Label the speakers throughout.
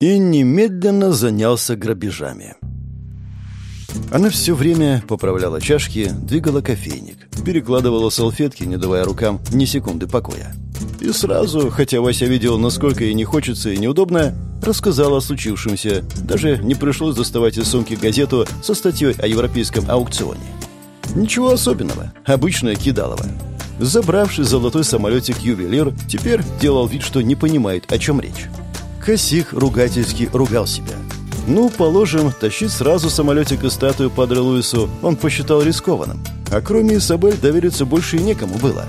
Speaker 1: и немедленно занялся грабежами. Она все время поправляла чашки, двигала кофейник, перекладывала салфетки, не давая рукам ни секунды покоя. И сразу, хотя Вася видел, насколько ей не хочется и неудобно, рассказала о случившемся. Даже не пришлось доставать из сумки газету со статьей о европейском аукционе. Ничего особенного, обычное кидалово. Забравший золотой самолетик ювелир теперь делал вид, что не понимает, о чем речь. Косих ругательски ругал себя. Ну, положим, тащить сразу самолетик и статую Падре Луису он посчитал рискованным. А кроме Изабель довериться больше и некому было.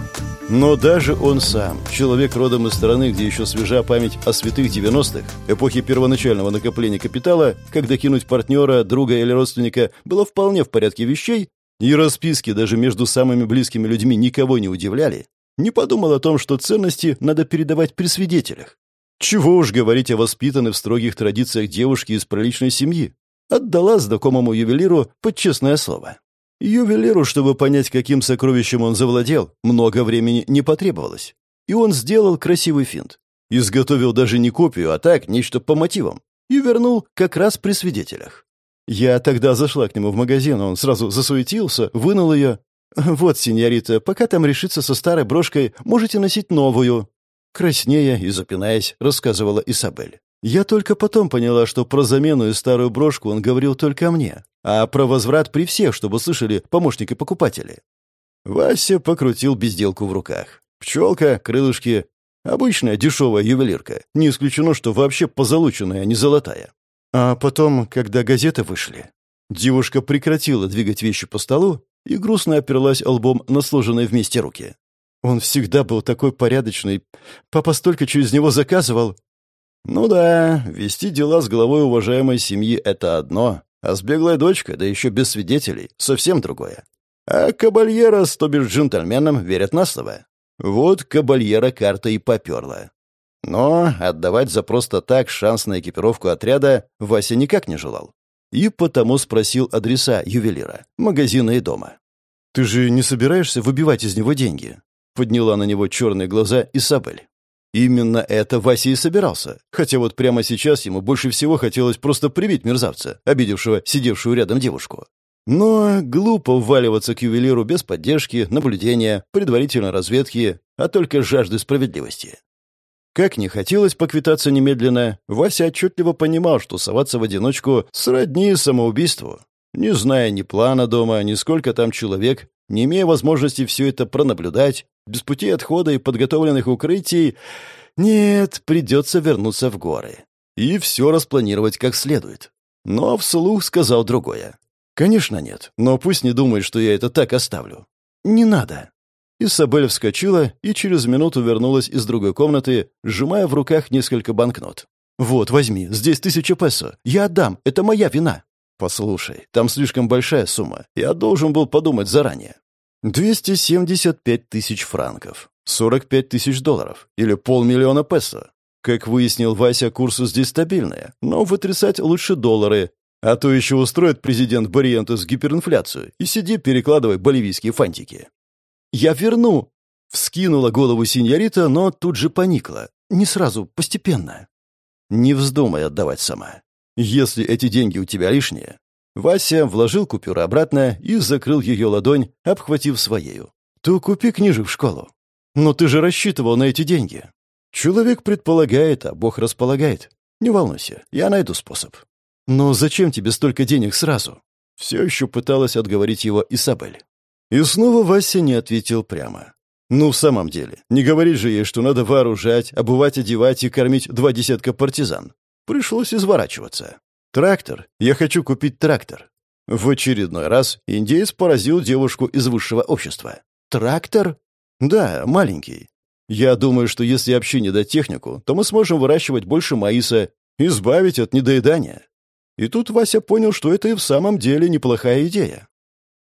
Speaker 1: Но даже он сам, человек родом из страны, где еще свежа память о святых 90-х, эпохи первоначального накопления капитала, когда кинуть партнера, друга или родственника было вполне в порядке вещей, и расписки даже между самыми близкими людьми никого не удивляли, не подумал о том, что ценности надо передавать при свидетелях. Чего уж говорить о воспитанной в строгих традициях девушке из приличной семьи. Отдала знакомому ювелиру под честное слово. Ювелиру, чтобы понять, каким сокровищем он завладел, много времени не потребовалось. И он сделал красивый финт. Изготовил даже не копию, а так, нечто по мотивам. И вернул как раз при свидетелях. Я тогда зашла к нему в магазин, он сразу засуетился, вынул ее. «Вот, сеньорита, пока там решится со старой брошкой, можете носить новую». Краснея и запинаясь, рассказывала Исабель. Я только потом поняла, что про замену и старую брошку он говорил только мне, а про возврат при всех, чтобы слышали помощники покупатели. Вася покрутил безделку в руках. Пчелка, крылышки. Обычная дешевая ювелирка. Не исключено, что вообще позолоченная, а не золотая. А потом, когда газеты вышли, девушка прекратила двигать вещи по столу и грустно оперлась лбом на сложенные вместе руки. Он всегда был такой порядочный. Папа столько через него заказывал. Ну да, вести дела с главой уважаемой семьи — это одно, а с беглой дочкой, да еще без свидетелей, совсем другое. А кабальера, то бишь джентльменам, верят на слово. Вот кабальера карта и поперла. Но отдавать за просто так шанс на экипировку отряда Вася никак не желал. И потому спросил адреса ювелира, магазина и дома. «Ты же не собираешься выбивать из него деньги?» Подняла на него черные глаза Исабель. Именно это Вася и собирался. Хотя вот прямо сейчас ему больше всего хотелось просто прибить мерзавца, обидевшего сидевшую рядом девушку. Но глупо вваливаться к ювелиру без поддержки, наблюдения, предварительной разведки, а только жажды справедливости. Как не хотелось поквитаться немедленно, Вася отчетливо понимал, что соваться в одиночку сродни самоубийству. Не зная ни плана дома, ни сколько там человек, не имея возможности все это пронаблюдать, без пути отхода и подготовленных укрытий, нет, придется вернуться в горы. И все распланировать как следует. Но вслух сказал другое. «Конечно нет, но пусть не думает, что я это так оставлю». «Не надо». Исабель вскочила и через минуту вернулась из другой комнаты, сжимая в руках несколько банкнот. «Вот, возьми, здесь тысяча песо. Я отдам, это моя вина». «Послушай, там слишком большая сумма. Я должен был подумать заранее». «275 тысяч франков. 45 тысяч долларов. Или полмиллиона песо. Как выяснил Вася, курсы здесь стабильные, но вытрясать лучше доллары. А то еще устроит президент Бариентес гиперинфляцию и сиди перекладывай боливийские фантики». «Я верну!» Вскинула голову синьорита, но тут же поникла. Не сразу, постепенно. «Не вздумай отдавать сама. Если эти деньги у тебя лишние...» Вася вложил купюру обратно и закрыл ее ладонь, обхватив своею. «То купи книжек в школу». «Но ты же рассчитывал на эти деньги». «Человек предполагает, а Бог располагает. Не волнуйся, я найду способ». «Но зачем тебе столько денег сразу?» Все еще пыталась отговорить его Исабель. И снова Вася не ответил прямо. «Ну, в самом деле, не говорить же ей, что надо вооружать, обувать, одевать и кормить два десятка партизан. Пришлось изворачиваться. Трактор. Я хочу купить трактор. В очередной раз индеец поразил девушку из высшего общества. Трактор? Да, маленький. Я думаю, что если общине дать технику, то мы сможем выращивать больше маиса, избавить от недоедания. И тут Вася понял, что это и в самом деле неплохая идея.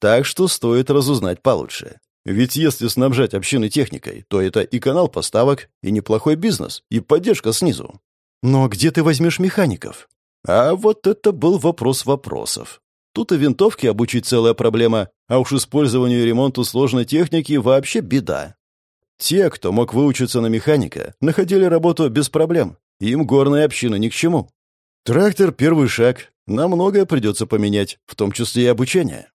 Speaker 1: Так что стоит разузнать получше. Ведь если снабжать общины техникой, то это и канал поставок, и неплохой бизнес, и поддержка снизу. Но где ты возьмешь механиков? А вот это был вопрос вопросов. Тут и винтовки обучить целая проблема, а уж использованию и ремонту сложной техники вообще беда. Те, кто мог выучиться на механика, находили работу без проблем. Им горная община ни к чему. Трактор — первый шаг. Нам многое придется поменять, в том числе и обучение.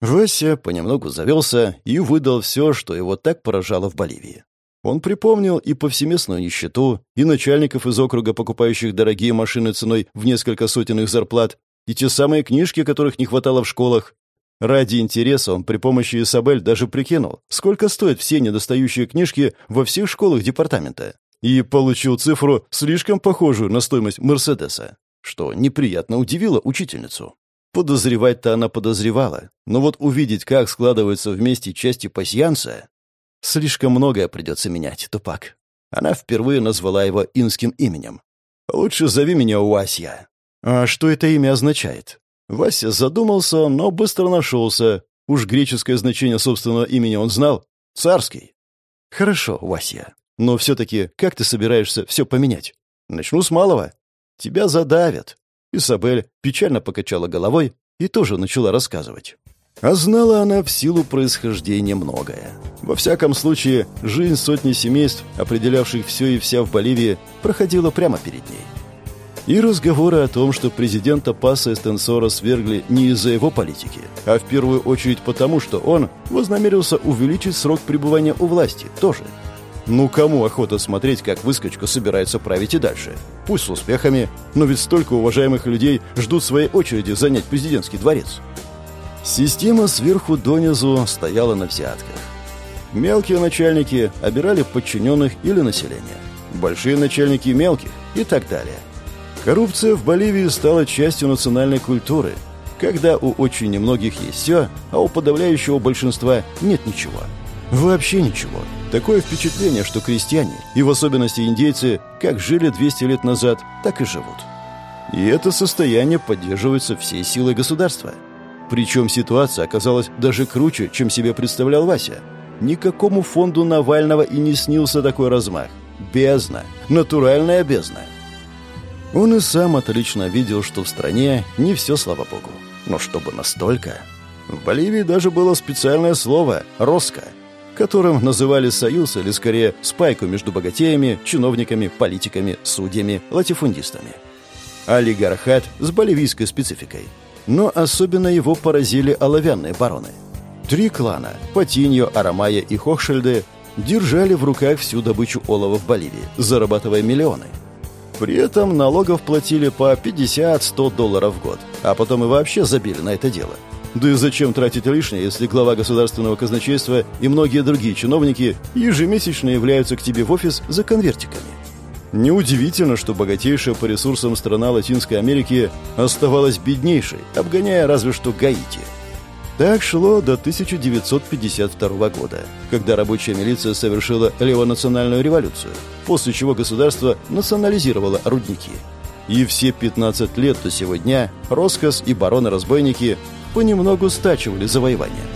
Speaker 1: Вася понемногу завелся и выдал все, что его так поражало в Боливии. Он припомнил и повсеместную нищету, и начальников из округа, покупающих дорогие машины ценой в несколько сотен их зарплат, и те самые книжки, которых не хватало в школах. Ради интереса он при помощи Исабель даже прикинул, сколько стоят все недостающие книжки во всех школах департамента, и получил цифру, слишком похожую на стоимость Мерседеса, что неприятно удивило учительницу. Подозревать-то она подозревала, но вот увидеть, как складываются вместе части пасьянса... Слишком многое придется менять, Тупак. Она впервые назвала его инским именем. «Лучше зови меня Уасья». «А что это имя означает?» Вася задумался, но быстро нашелся. Уж греческое значение собственного имени он знал. Царский. «Хорошо, Вася. Но все-таки как ты собираешься все поменять? Начну с малого. Тебя задавят. Изабель печально покачала головой и тоже начала рассказывать. А знала она в силу происхождения многое. Во всяком случае, жизнь сотни семейств, определявших все и вся в Боливии, проходила прямо перед ней. И разговоры о том, что президента Паса Эстенсора свергли не из-за его политики, а в первую очередь потому, что он вознамерился увеличить срок пребывания у власти, тоже – ну кому охота смотреть, как выскочка собирается править и дальше? Пусть с успехами, но ведь столько уважаемых людей ждут своей очереди занять президентский дворец. Система сверху донизу стояла на взятках. Мелкие начальники обирали подчиненных или население. Большие начальники мелких и так далее. Коррупция в Боливии стала частью национальной культуры, когда у очень немногих есть все, а у подавляющего большинства нет ничего. Вообще ничего. Такое впечатление, что крестьяне, и в особенности индейцы, как жили 200 лет назад, так и живут. И это состояние поддерживается всей силой государства. Причем ситуация оказалась даже круче, чем себе представлял Вася. Никакому фонду Навального и не снился такой размах. Бездна. Натуральная бездна. Он и сам отлично видел, что в стране не все, слава богу. Но чтобы настолько... В Боливии даже было специальное слово «роско», которым называли союз или, скорее, спайку между богатеями, чиновниками, политиками, судьями, латифундистами. Олигархат с боливийской спецификой. Но особенно его поразили оловянные бароны. Три клана – Патиньо, Арамая и Хохшельды – держали в руках всю добычу олова в Боливии, зарабатывая миллионы. При этом налогов платили по 50-100 долларов в год, а потом и вообще забили на это дело – да и зачем тратить лишнее, если глава государственного казначейства и многие другие чиновники ежемесячно являются к тебе в офис за конвертиками? Неудивительно, что богатейшая по ресурсам страна Латинской Америки оставалась беднейшей, обгоняя разве что Гаити. Так шло до 1952 года, когда рабочая милиция совершила левонациональную революцию, после чего государство национализировало рудники. И все 15 лет до сего дня Роскос и бароны-разбойники понемногу стачивали завоевания.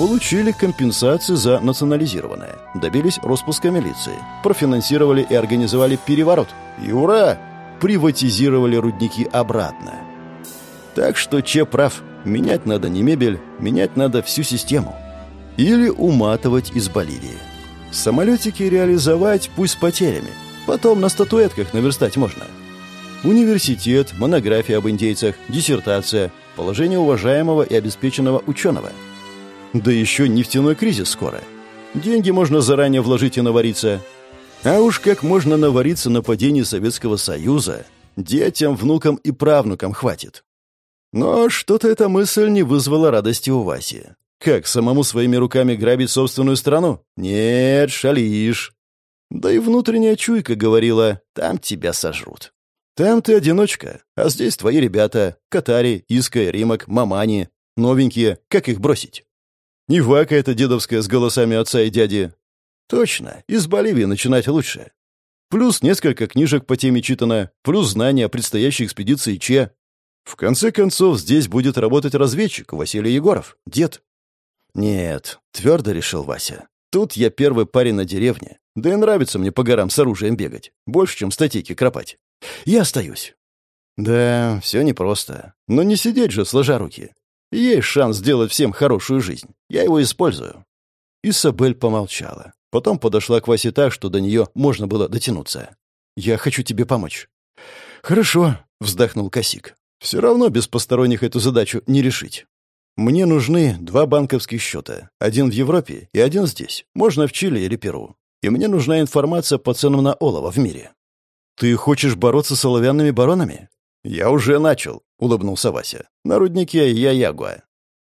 Speaker 1: Получили компенсации за национализированное, добились распуска милиции, профинансировали и организовали переворот. И ура! Приватизировали рудники обратно. Так что Че прав. Менять надо не мебель, менять надо всю систему. Или уматывать из Боливии. Самолетики реализовать пусть с потерями. Потом на статуэтках наверстать можно. Университет, монография об индейцах, диссертация, положение уважаемого и обеспеченного ученого. Да еще нефтяной кризис скоро. Деньги можно заранее вложить и навариться. А уж как можно навариться на падении Советского Союза, детям, внукам и правнукам хватит. Но что-то эта мысль не вызвала радости у Васи. Как, самому своими руками грабить собственную страну? Нет, шалишь. Да и внутренняя чуйка говорила, там тебя сожрут. Там ты одиночка, а здесь твои ребята. Катари, Иска, Римок, Мамани. Новенькие. Как их бросить? Не вака это дедовская с голосами отца и дяди. Точно, из Боливии начинать лучше. Плюс несколько книжек по теме читано, плюс знания о предстоящей экспедиции Че. В конце концов, здесь будет работать разведчик Василий Егоров, дед. Нет, твердо решил Вася. Тут я первый парень на деревне. Да и нравится мне по горам с оружием бегать. Больше, чем статейки кропать. Я остаюсь. Да, все непросто. Но не сидеть же, сложа руки. Есть шанс сделать всем хорошую жизнь. Я его использую. Исабель помолчала. Потом подошла к Васе так, что до нее можно было дотянуться. «Я хочу тебе помочь». «Хорошо. — вздохнул Косик. «Все равно без посторонних эту задачу не решить. Мне нужны два банковских счета. Один в Европе и один здесь. Можно в Чили или Перу. И мне нужна информация по ценам на олово в мире». «Ты хочешь бороться с оловянными баронами?» «Я уже начал», — улыбнулся Вася. «На руднике я Ягуа».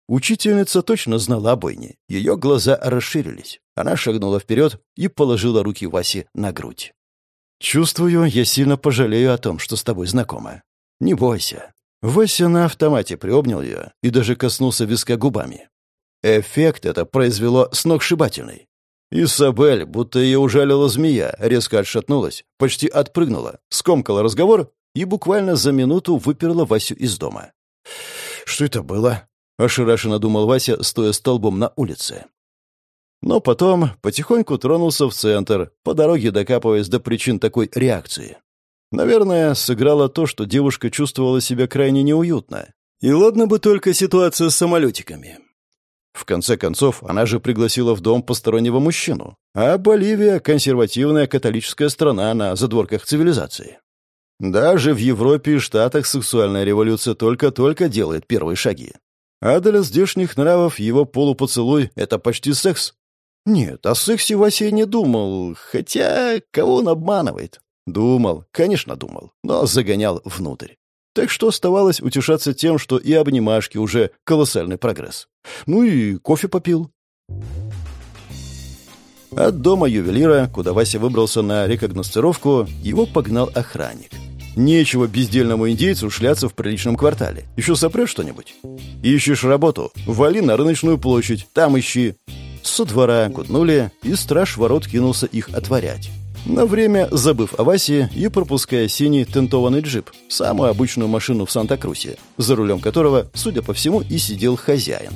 Speaker 1: Учительница точно знала о бойне. Ее глаза расширились. Она шагнула вперед и положила руки Васе на грудь. «Чувствую, я сильно пожалею о том, что с тобой знакома. Не бойся». Вася на автомате приобнял ее и даже коснулся виска губами. Эффект это произвело сногсшибательный. Исабель, будто ее ужалила змея, резко отшатнулась, почти отпрыгнула, скомкала разговор и буквально за минуту выперла Васю из дома. «Что это было?» — ошарашенно думал Вася, стоя столбом на улице. Но потом потихоньку тронулся в центр, по дороге докапываясь до причин такой реакции. Наверное, сыграло то, что девушка чувствовала себя крайне неуютно. И ладно бы только ситуация с самолетиками. В конце концов, она же пригласила в дом постороннего мужчину. А Боливия — консервативная католическая страна на задворках цивилизации. Даже в Европе и Штатах сексуальная революция только-только делает первые шаги. А для здешних нравов его полупоцелуй — это почти секс. Нет, о сексе Вася не думал, хотя кого он обманывает? Думал, конечно, думал, но загонял внутрь. Так что оставалось утешаться тем, что и обнимашки уже колоссальный прогресс. Ну и кофе попил. От дома ювелира, куда Вася выбрался на рекогностировку, его погнал охранник. Нечего бездельному индейцу шляться в приличном квартале. Еще сопрешь что-нибудь? Ищешь работу? Вали на рыночную площадь, там ищи. Со двора кутнули, и страж ворот кинулся их отворять. На время забыв о Васе и пропуская синий тентованный джип, самую обычную машину в Санта-Крусе, за рулем которого, судя по всему, и сидел хозяин.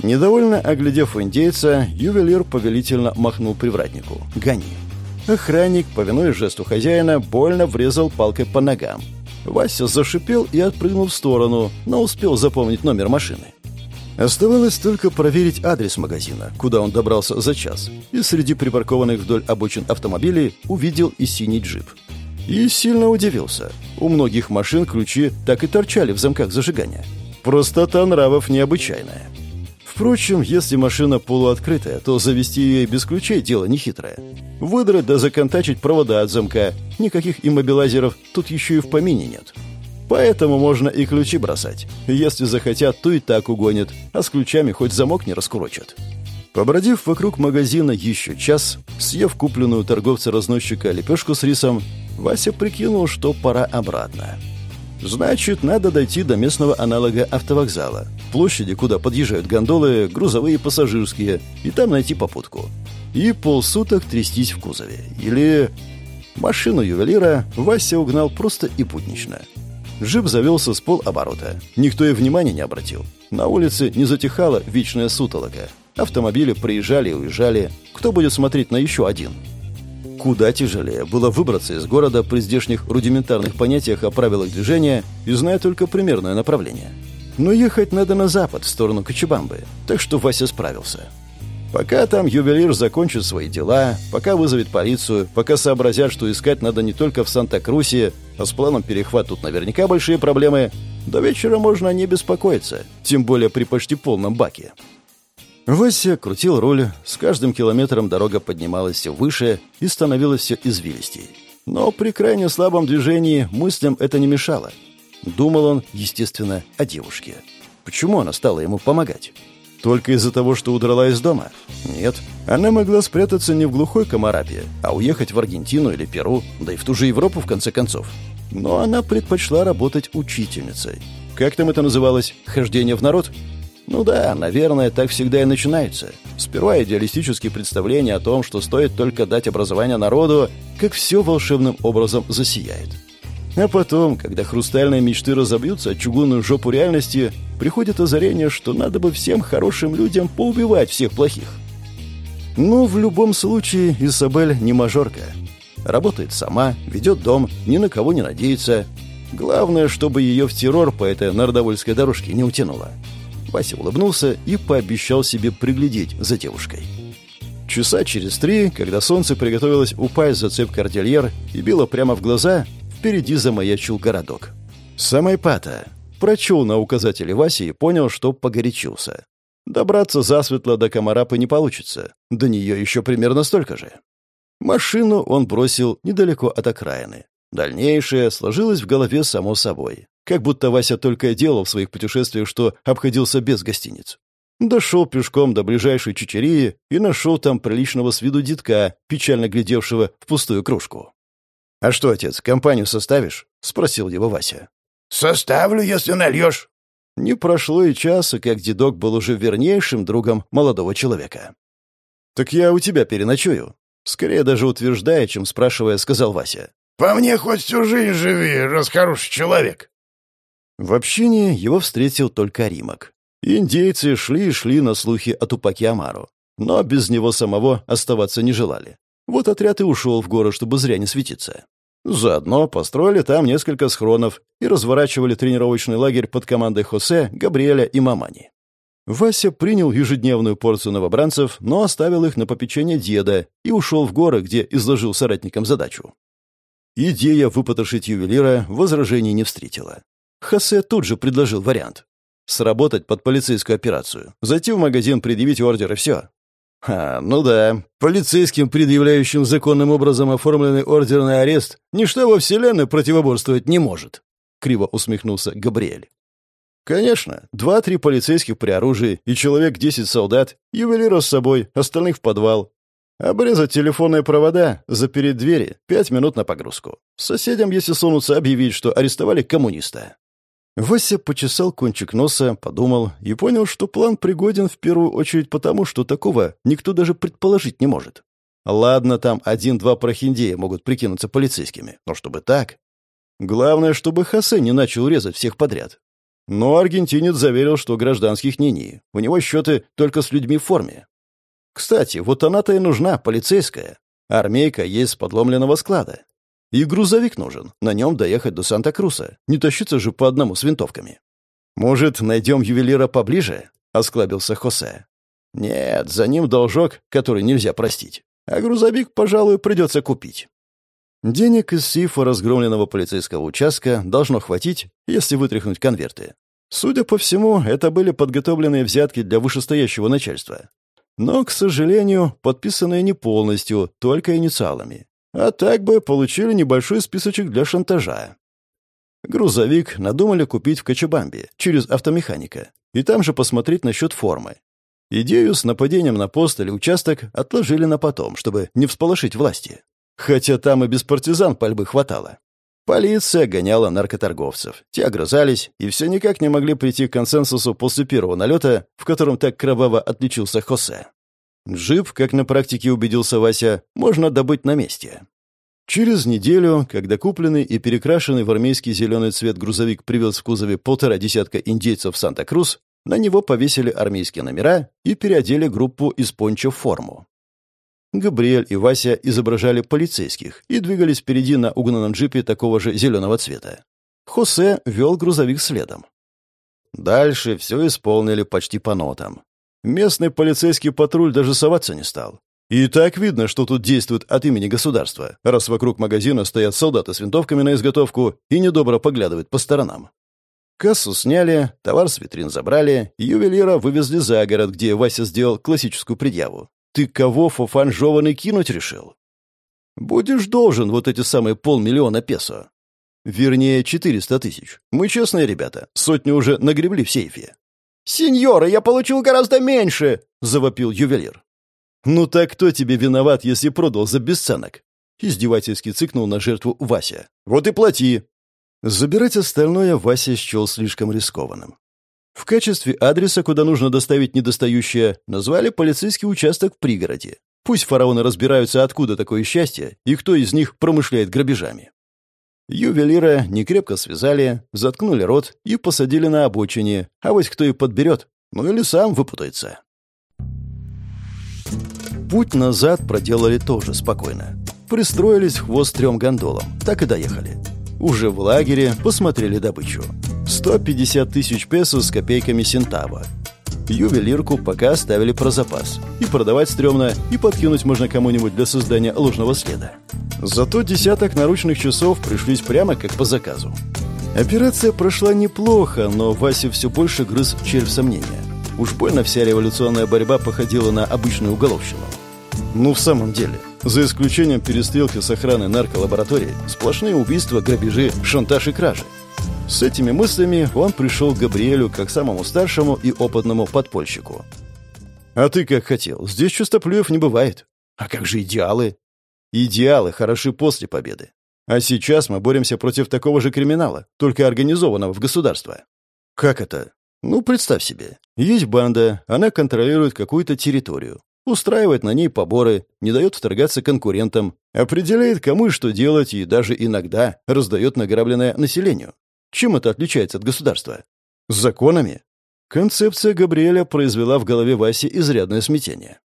Speaker 1: Недовольно оглядев индейца, ювелир повелительно махнул привратнику. «Гони». Охранник, повинуясь жесту хозяина, больно врезал палкой по ногам. Вася зашипел и отпрыгнул в сторону, но успел запомнить номер машины. Оставалось только проверить адрес магазина, куда он добрался за час, и среди припаркованных вдоль обочин автомобилей увидел и синий джип. И сильно удивился. У многих машин ключи так и торчали в замках зажигания. Простота нравов необычайная. Впрочем, если машина полуоткрытая, то завести ее без ключей – дело нехитрое. Выдрать да законтачить провода от замка. Никаких иммобилайзеров тут еще и в помине нет. Поэтому можно и ключи бросать. Если захотят, то и так угонят, а с ключами хоть замок не раскурочат. Побродив вокруг магазина еще час, съев купленную торговца-разносчика лепешку с рисом, Вася прикинул, что пора обратно. Значит, надо дойти до местного аналога автовокзала, площади, куда подъезжают гондолы, грузовые и пассажирские, и там найти попутку. И полсуток трястись в кузове. Или... Машину ювелира Вася угнал просто и путнично. Джип завелся с полоборота. Никто и внимания не обратил. На улице не затихала вечная сутолока. Автомобили приезжали и уезжали. Кто будет смотреть на еще один? Куда тяжелее было выбраться из города при здешних рудиментарных понятиях о правилах движения и зная только примерное направление. Но ехать надо на запад, в сторону Кочебамбы, так что Вася справился. Пока там ювелир закончит свои дела, пока вызовет полицию, пока сообразят, что искать надо не только в Санта-Крусе, а с планом перехват тут наверняка большие проблемы, до вечера можно не беспокоиться, тем более при почти полном баке. Вася крутил руль, с каждым километром дорога поднималась все выше и становилась все извилистей. Но при крайне слабом движении мыслям это не мешало. Думал он, естественно, о девушке. Почему она стала ему помогать? Только из-за того, что удрала из дома? Нет. Она могла спрятаться не в глухой Комарабе, а уехать в Аргентину или Перу, да и в ту же Европу, в конце концов. Но она предпочла работать учительницей. Как там это называлось? Хождение в народ? Ну да, наверное, так всегда и начинается. Сперва идеалистические представления о том, что стоит только дать образование народу, как все волшебным образом засияет. А потом, когда хрустальные мечты разобьются о чугунную жопу реальности, приходит озарение, что надо бы всем хорошим людям поубивать всех плохих. Но в любом случае Изабель не мажорка. Работает сама, ведет дом, ни на кого не надеется. Главное, чтобы ее в террор по этой нардовольской дорожке не утянуло. Вася улыбнулся и пообещал себе приглядеть за девушкой. Часа через три, когда солнце приготовилось упасть за цепь кордильер и било прямо в глаза, впереди замаячил городок. Самайпата. Прочел на указателе Васи и понял, что погорячился. Добраться засветло до Комарапы не получится. До нее еще примерно столько же. Машину он бросил недалеко от окраины. Дальнейшее сложилось в голове само собой. Как будто Вася только и делал в своих путешествиях, что обходился без гостиниц. Дошел пешком до ближайшей чечерии и нашел там приличного с виду детка, печально глядевшего в пустую кружку. «А что, отец, компанию составишь?» — спросил его Вася.
Speaker 2: «Составлю, если нальешь».
Speaker 1: Не прошло и часа, как дедок был уже вернейшим другом молодого человека. «Так я у тебя переночую», — скорее даже утверждая, чем спрашивая, сказал Вася.
Speaker 2: «По мне хоть всю жизнь живи, раз хороший человек».
Speaker 1: В общине его встретил только Римок. Индейцы шли и шли на слухи о Тупаке Амару, но без него самого оставаться не желали. Вот отряд и ушел в город, чтобы зря не светиться. Заодно построили там несколько схронов и разворачивали тренировочный лагерь под командой Хосе, Габриэля и Мамани. Вася принял ежедневную порцию новобранцев, но оставил их на попечение деда и ушел в горы, где изложил соратникам задачу. Идея выпотрошить ювелира возражений не встретила. Хосе тут же предложил вариант. Сработать под полицейскую операцию, зайти в магазин, предъявить ордер и все. А, ну да, полицейским, предъявляющим законным образом оформленный ордер на арест, ничто во Вселенной противоборствовать не может. Криво усмехнулся Габриэль. Конечно, два-три полицейских при оружии и человек десять солдат, ювелира с собой, остальных в подвал. Обрезать телефонные провода, запереть двери, пять минут на погрузку. Соседям, если сунутся, объявить, что арестовали коммуниста. Вася почесал кончик носа, подумал и понял, что план пригоден в первую очередь потому, что такого никто даже предположить не может. Ладно, там один-два прохиндея могут прикинуться полицейскими, но чтобы так... Главное, чтобы Хосе не начал резать всех подряд. Но аргентинец заверил, что гражданских ни-ни. У него счеты только с людьми в форме. Кстати, вот она-то и нужна, полицейская. Армейка есть с подломленного склада. И грузовик нужен, на нем доехать до Санта-Круса. Не тащиться же по одному с винтовками. «Может, найдем ювелира поближе?» — осклабился Хосе. «Нет, за ним должок, который нельзя простить. А грузовик, пожалуй, придется купить». Денег из сейфа разгромленного полицейского участка должно хватить, если вытряхнуть конверты. Судя по всему, это были подготовленные взятки для вышестоящего начальства. Но, к сожалению, подписанные не полностью, только инициалами. А так бы получили небольшой списочек для шантажа. Грузовик надумали купить в Кочабамбе, через автомеханика, и там же посмотреть насчет формы. Идею с нападением на пост или участок отложили на потом, чтобы не всполошить власти. Хотя там и без партизан пальбы хватало. Полиция гоняла наркоторговцев. Те огрызались и все никак не могли прийти к консенсусу после первого налета, в котором так кроваво отличился Хосе. Джип, как на практике убедился Вася, можно добыть на месте. Через неделю, когда купленный и перекрашенный в армейский зеленый цвет грузовик привез в кузове полтора десятка индейцев Санта-Крус, на него повесили армейские номера и переодели группу из пончо в форму. Габриэль и Вася изображали полицейских и двигались впереди на угнанном джипе такого же зеленого цвета. Хосе вел грузовик следом. Дальше все исполнили почти по нотам. Местный полицейский патруль даже соваться не стал. И так видно, что тут действует от имени государства, раз вокруг магазина стоят солдаты с винтовками на изготовку и недобро поглядывают по сторонам. Кассу сняли, товар с витрин забрали, ювелира вывезли за город, где Вася сделал классическую предъяву. «Ты кого, Фофан, жеванный кинуть решил?» «Будешь должен вот эти самые полмиллиона песо. Вернее, четыреста тысяч. Мы честные ребята, сотню уже нагребли в сейфе. «Сеньора, я получил гораздо меньше!» — завопил ювелир. «Ну так кто тебе виноват, если продал за бесценок?» Издевательски цыкнул на жертву Вася. «Вот и плати!» Забирать остальное Вася счел слишком рискованным. В качестве адреса, куда нужно доставить недостающее, назвали полицейский участок в пригороде. Пусть фараоны разбираются, откуда такое счастье и кто из них промышляет грабежами. Ювелира некрепко связали, заткнули рот и посадили на обочине, а вот кто и подберет, ну или сам выпутается. Путь назад проделали тоже спокойно. Пристроились в хвост трем гондолам, так и доехали. Уже в лагере посмотрели добычу. 150 тысяч песо с копейками сентава. Ювелирку пока оставили про запас. И продавать стрёмно, и подкинуть можно кому-нибудь для создания ложного следа. Зато десяток наручных часов пришлись прямо как по заказу. Операция прошла неплохо, но Вася все больше грыз червь сомнения. Уж больно вся революционная борьба походила на обычную уголовщину. Ну, в самом деле, за исключением перестрелки с охраной нарколаборатории, сплошные убийства, грабежи, шантаж и кражи. С этими мыслями он пришел к Габриэлю как самому старшему и опытному подпольщику. «А ты как хотел. Здесь чистоплюев не бывает. А как же идеалы?» «Идеалы хороши после победы. А сейчас мы боремся против такого же криминала, только организованного в государство». «Как это?» «Ну, представь себе. Есть банда, она контролирует какую-то территорию, устраивает на ней поборы, не дает вторгаться конкурентам, определяет, кому и что делать, и даже иногда раздает награбленное населению. Чем это отличается от государства? Законами? Концепция Габриэля произвела в голове Васи изрядное смятение.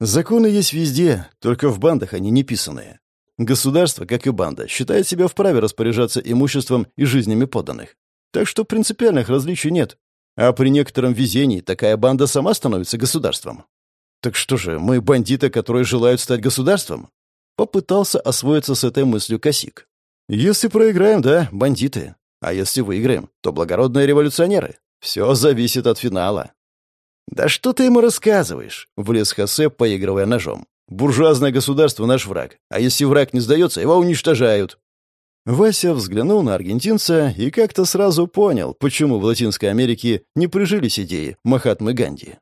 Speaker 1: Законы есть везде, только в бандах они не писанные. Государство, как и банда, считает себя вправе распоряжаться имуществом и жизнями подданных. Так что принципиальных различий нет. А при некотором везении такая банда сама становится государством. Так что же, мы бандиты, которые желают стать государством? Попытался освоиться с этой мыслью Косик. Если проиграем, да, бандиты. А если выиграем, то благородные революционеры. Все зависит от финала. «Да что ты ему рассказываешь?» — влез Хосе, поигрывая ножом. «Буржуазное государство — наш враг. А если враг не сдается, его уничтожают». Вася взглянул на аргентинца и как-то сразу понял, почему в Латинской Америке не прижились идеи Махатмы Ганди.